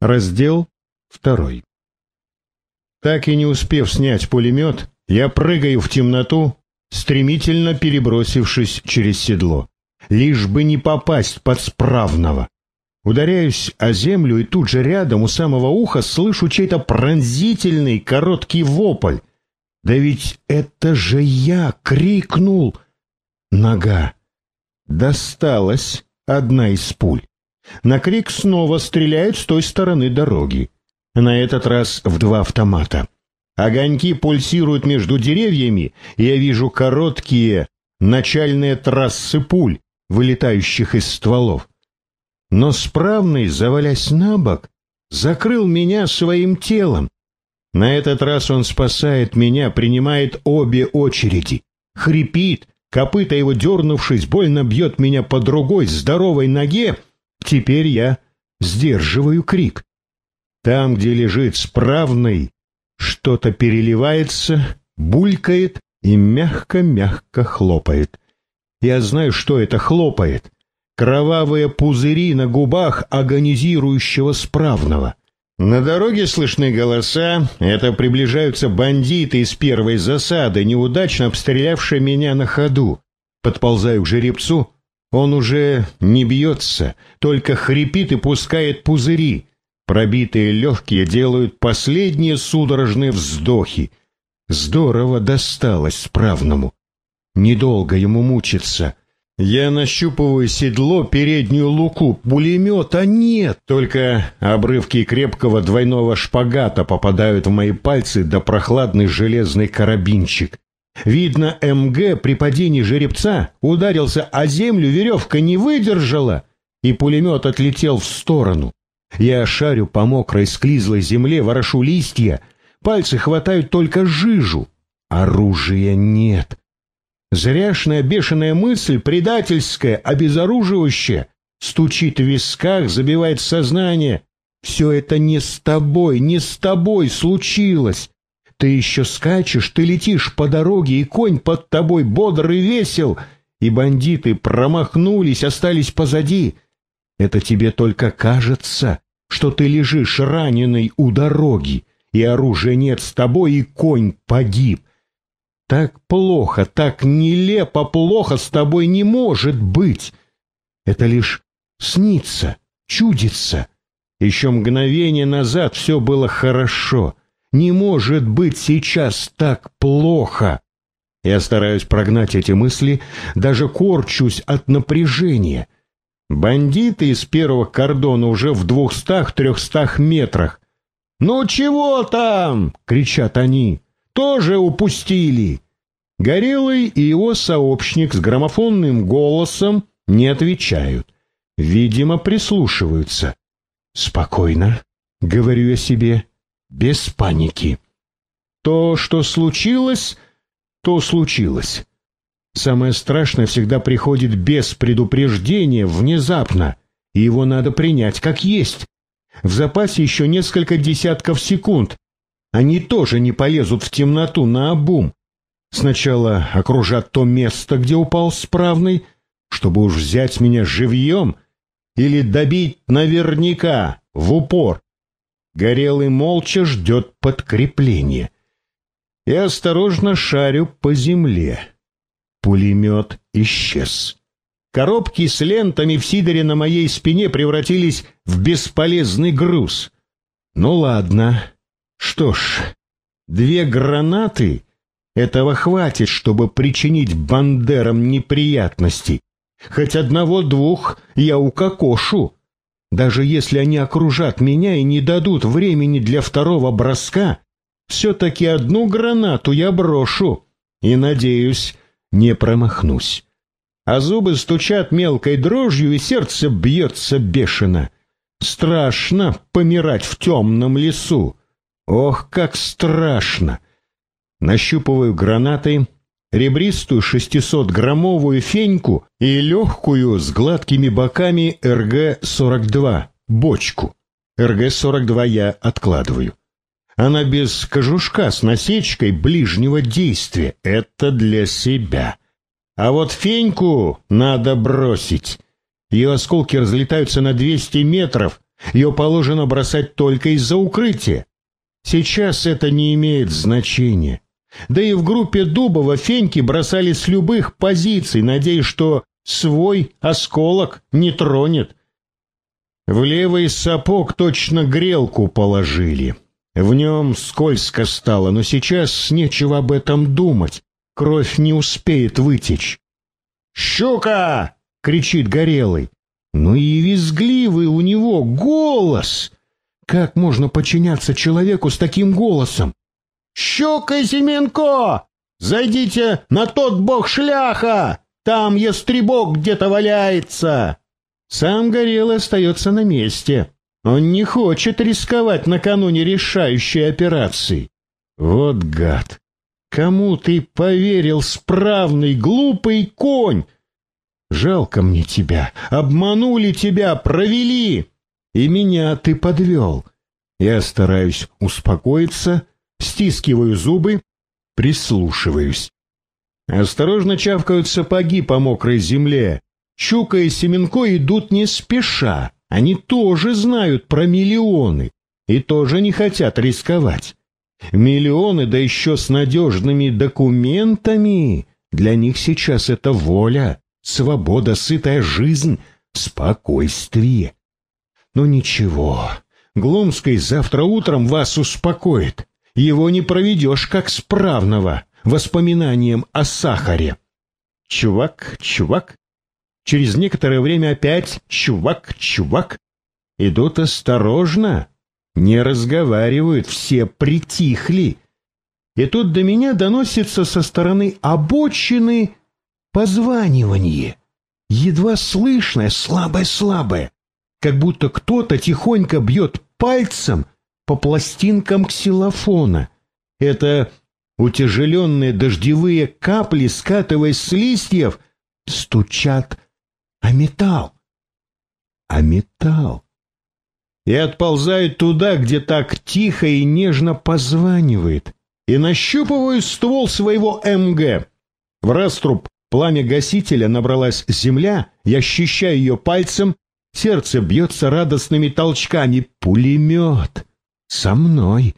Раздел второй. Так и не успев снять пулемет, я прыгаю в темноту, стремительно перебросившись через седло, лишь бы не попасть под справного. Ударяюсь о землю и тут же рядом у самого уха слышу чей-то пронзительный короткий вопль. Да ведь это же я крикнул. Нога. Досталась одна из пуль. На крик снова стреляют с той стороны дороги. На этот раз в два автомата. Огоньки пульсируют между деревьями, и я вижу короткие начальные трассы пуль, вылетающих из стволов. Но справный, завалясь на бок, закрыл меня своим телом. На этот раз он спасает меня, принимает обе очереди. Хрипит, копыта его дернувшись, больно бьет меня по другой здоровой ноге — Теперь я сдерживаю крик. Там, где лежит справный, что-то переливается, булькает и мягко-мягко хлопает. Я знаю, что это хлопает. Кровавые пузыри на губах агонизирующего справного. На дороге слышны голоса. Это приближаются бандиты из первой засады, неудачно обстрелявшие меня на ходу. Подползаю к жеребцу, он уже не бьется, только хрипит и пускает пузыри. Пробитые легкие делают последние судорожные вздохи. Здорово досталось справному. Недолго ему мучиться. Я нащупываю седло, переднюю луку, пулемета нет, только обрывки крепкого двойного шпагата попадают в мои пальцы да прохладный железный карабинчик. Видно, МГ при падении жеребца ударился о землю, веревка не выдержала, и пулемет отлетел в сторону. Я шарю по мокрой склизлой земле, ворошу листья, пальцы хватают только жижу. Оружия нет. Зряшная бешеная мысль, предательская, обезоруживающая, стучит в висках, забивает сознание. Все это не с тобой, не с тобой случилось. Ты еще скачешь, ты летишь по дороге, и конь под тобой бодр и весел, и бандиты промахнулись, остались позади. Это тебе только кажется, что ты лежишь раненый у дороги, и оружия нет с тобой, и конь погиб. Так плохо, так нелепо плохо с тобой не может быть. Это лишь снится, чудится. Еще мгновение назад все было хорошо — не может быть сейчас так плохо. Я стараюсь прогнать эти мысли, даже корчусь от напряжения. Бандиты из первого кордона уже в двухстах-трехстах метрах. «Ну чего там?» — кричат они. «Тоже упустили!» Горелый и его сообщник с граммофонным голосом не отвечают. Видимо, прислушиваются. «Спокойно», — говорю я себе, без паники. То, что случилось, то случилось. Самое страшное всегда приходит без предупреждения, внезапно, и его надо принять как есть. В запасе еще несколько десятков секунд. Они тоже не полезут в темноту на обум. Сначала окружат то место, где упал справный, чтобы уж взять меня живьем, или добить наверняка, в упор. Горелый молча ждет подкрепления. Я осторожно шарю по земле. Пулемет исчез. Коробки с лентами в сидоре на моей спине превратились в бесполезный груз. Ну ладно. Что ж, две гранаты — этого хватит, чтобы причинить бандерам неприятности. Хоть одного-двух я укокошу. Даже если они окружат меня и не дадут времени для второго броска, все-таки одну гранату я брошу и, надеюсь, не промахнусь. А зубы стучат мелкой дрожью, и сердце бьется бешено. Страшно помирать в темном лесу. Ох, как страшно! Нащупываю гранатой ребристую шестисотграммовую феньку и легкую с гладкими боками РГ-42, бочку. РГ-42 я откладываю. Она без кожушка с насечкой ближнего действия. Это для себя. А вот феньку надо бросить. Ее осколки разлетаются на 200 метров, Ее положено бросать только из-за укрытия. Сейчас это не имеет значения. Да и в группе Дубова феньки бросали с любых позиций, надеясь, что свой осколок не тронет. В левый сапог точно грелку положили. В нем скользко стало, но сейчас нечего об этом думать. Кровь не успеет вытечь. «Щука!» — кричит Горелый. Ну и визгливый у него голос! Как можно подчиняться человеку с таким голосом? «Щука и Семенко! Зайдите на тот бог шляха! Там ястребок где-то валяется!» Сам Горелый остается на месте. Он не хочет рисковать накануне решающей операции. Вот гад! Кому ты поверил, справный, глупый конь? Жалко мне тебя, обманули тебя, провели, и меня ты подвел. Я стараюсь успокоиться, стискиваю зубы, прислушиваюсь. Осторожно чавкают сапоги по мокрой земле. Щука и Семенко идут не спеша. Они тоже знают про миллионы и тоже не хотят рисковать. Миллионы, да еще с надежными документами. Для них сейчас это воля, свобода, сытая жизнь, спокойствие. Но ничего, Глумский завтра утром вас успокоит. Его не проведешь как справного воспоминанием о сахаре. Чувак, чувак. Через некоторое время опять чувак, чувак. Идут осторожно, не разговаривают, все притихли. И тут до меня доносится со стороны обочины позванивание, едва слышное, слабое-слабое, как будто кто-то тихонько бьет пальцем по пластинкам ксилофона. Это утяжеленные дождевые капли, скатываясь с листьев, стучат о металл. А металл. И отползают туда, где так тихо и нежно позванивает, и нащупываю ствол своего МГ. В раструб пламя гасителя набралась земля, я ощущаю ее пальцем, сердце бьется радостными толчками. Пулемет! Со мной!